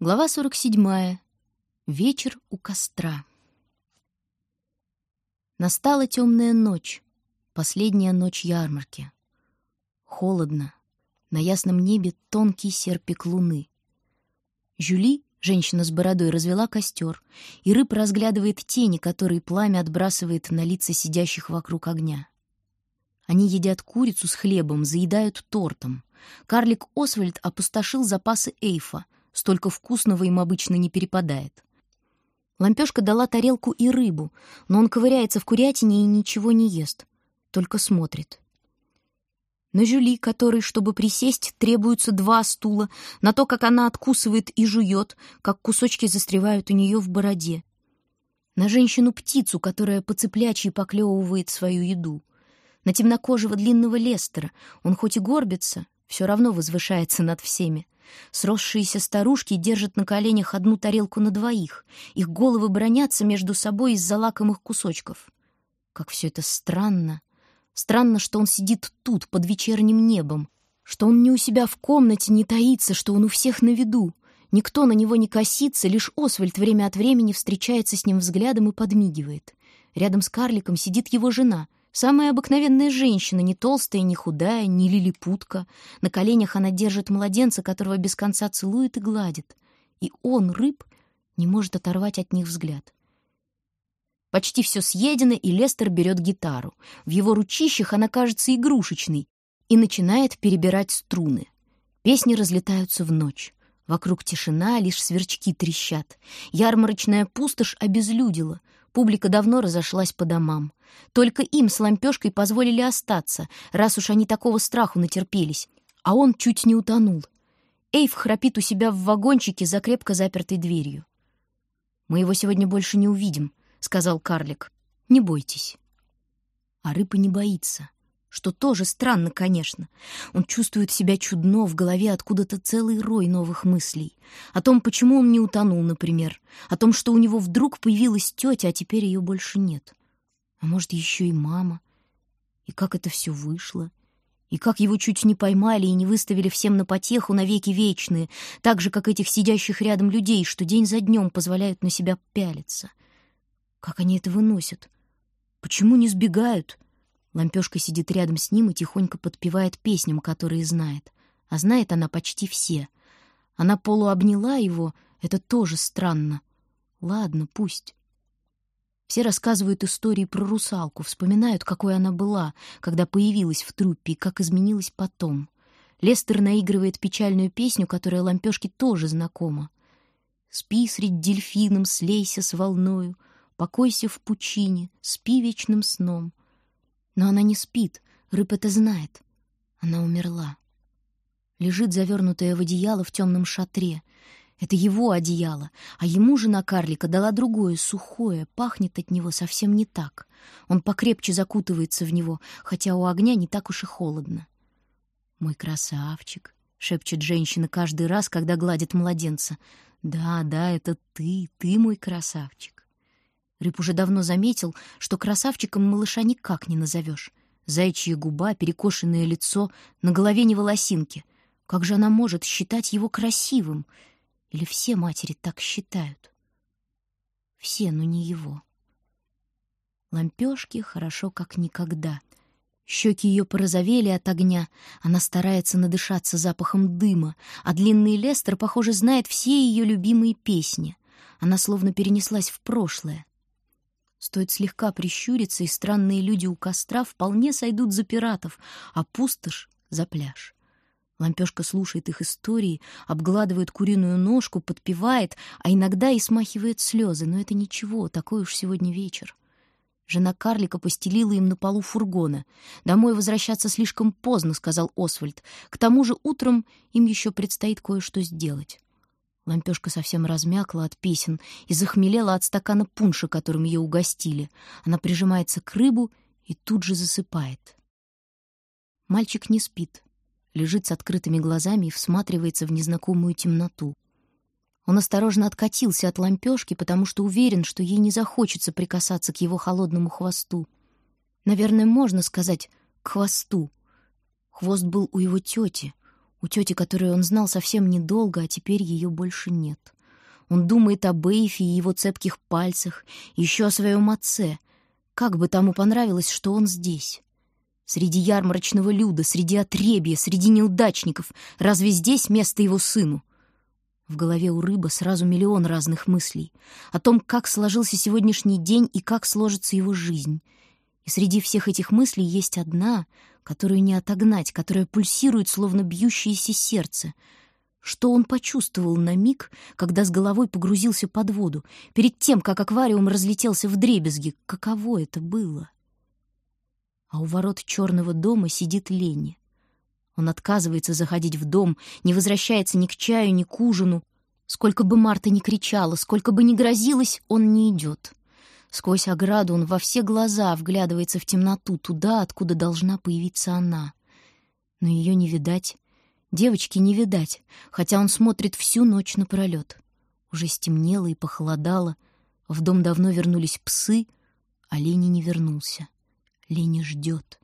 Глава 47. Вечер у костра. Настала темная ночь, последняя ночь ярмарки. Холодно. На ясном небе тонкий серпик луны. Жюли, женщина с бородой, развела костер, и рыб разглядывает тени, которые пламя отбрасывает на лица сидящих вокруг огня. Они едят курицу с хлебом, заедают тортом. Карлик Освальд опустошил запасы эйфа — Столько вкусного им обычно не перепадает. Лампёшка дала тарелку и рыбу, но он ковыряется в курятине и ничего не ест, только смотрит. На Жюли, которой, чтобы присесть, требуются два стула, на то, как она откусывает и жует, как кусочки застревают у нее в бороде. На женщину-птицу, которая по поклевывает свою еду. На темнокожего длинного Лестера, он хоть и горбится, все равно возвышается над всеми. Сросшиеся старушки держат на коленях одну тарелку на двоих. Их головы бронятся между собой из-за лакомых кусочков. Как все это странно. Странно, что он сидит тут, под вечерним небом. Что он не у себя в комнате, не таится, что он у всех на виду. Никто на него не косится, лишь Освальд время от времени встречается с ним взглядом и подмигивает. Рядом с карликом сидит его жена — Самая обыкновенная женщина, не толстая, не худая, не лилипутка. На коленях она держит младенца, которого без конца целует и гладит. И он, рыб, не может оторвать от них взгляд. Почти все съедено, и Лестер берет гитару. В его ручищах она кажется игрушечной и начинает перебирать струны. Песни разлетаются в ночь. Вокруг тишина, лишь сверчки трещат. Ярмарочная пустошь обезлюдила. Публика давно разошлась по домам. Только им с лампёшкой позволили остаться, раз уж они такого страху натерпелись. А он чуть не утонул. Эйв храпит у себя в вагончике за крепко запертой дверью. «Мы его сегодня больше не увидим», — сказал карлик. «Не бойтесь». А рыба не боится что тоже странно, конечно. Он чувствует себя чудно, в голове откуда-то целый рой новых мыслей. О том, почему он не утонул, например. О том, что у него вдруг появилась тетя, а теперь ее больше нет. А может, еще и мама. И как это все вышло. И как его чуть не поймали и не выставили всем на потеху навеки вечные, так же, как этих сидящих рядом людей, что день за днем позволяют на себя пялиться. Как они это выносят? Почему не сбегают? — Лампёшка сидит рядом с ним и тихонько подпевает песням, которые знает. А знает она почти все. Она полуобняла его, это тоже странно. Ладно, пусть. Все рассказывают истории про русалку, вспоминают, какой она была, когда появилась в труппе, и как изменилась потом. Лестер наигрывает печальную песню, которая лампёшке тоже знакома. «Спи средь дельфином, слейся с волною, покойся в пучине, спи вечным сном, но она не спит, рыб это знает. Она умерла. Лежит завернутая в одеяло в темном шатре. Это его одеяло, а ему жена карлика дала другое, сухое, пахнет от него совсем не так. Он покрепче закутывается в него, хотя у огня не так уж и холодно. «Мой красавчик», — шепчет женщина каждый раз, когда гладит младенца. «Да, да, это ты, ты мой красавчик». Рыб уже давно заметил, что красавчиком малыша никак не назовешь. Зайчья губа, перекошенное лицо, на голове не волосинки. Как же она может считать его красивым? Или все матери так считают? Все, но не его. Лампёшки хорошо как никогда. Щеки ее порозовели от огня, она старается надышаться запахом дыма, а длинный Лестер, похоже, знает все ее любимые песни. Она словно перенеслась в прошлое. Стоит слегка прищуриться, и странные люди у костра вполне сойдут за пиратов, а пустошь — за пляж. Лампёшка слушает их истории, обгладывает куриную ножку, подпевает, а иногда и смахивает слезы. Но это ничего, такой уж сегодня вечер. Жена карлика постелила им на полу фургона. «Домой возвращаться слишком поздно», — сказал Освальд. «К тому же утром им еще предстоит кое-что сделать». Лампёшка совсем размякла от песен и захмелела от стакана пунша, которым ее угостили. Она прижимается к рыбу и тут же засыпает. Мальчик не спит, лежит с открытыми глазами и всматривается в незнакомую темноту. Он осторожно откатился от лампёшки, потому что уверен, что ей не захочется прикасаться к его холодному хвосту. Наверное, можно сказать «к хвосту». Хвост был у его тети, У тети, которую он знал совсем недолго, а теперь ее больше нет. Он думает об Эйфе и его цепких пальцах, еще о своем отце. Как бы тому понравилось, что он здесь. Среди ярмарочного люда, среди отребья, среди неудачников. Разве здесь место его сыну? В голове у рыба сразу миллион разных мыслей. О том, как сложился сегодняшний день и как сложится его жизнь. И среди всех этих мыслей есть одна, которую не отогнать, которая пульсирует, словно бьющееся сердце — что он почувствовал на миг, когда с головой погрузился под воду, перед тем, как аквариум разлетелся в дребезги. Каково это было? А у ворот черного дома сидит Ленни. Он отказывается заходить в дом, не возвращается ни к чаю, ни к ужину. Сколько бы Марта ни кричала, сколько бы ни грозилась, он не идет. Сквозь ограду он во все глаза вглядывается в темноту, туда, откуда должна появиться она. Но ее не видать, Девочки не видать, хотя он смотрит всю ночь напролёт. Уже стемнело и похолодало, в дом давно вернулись псы, а Лени не вернулся. Лени ждет.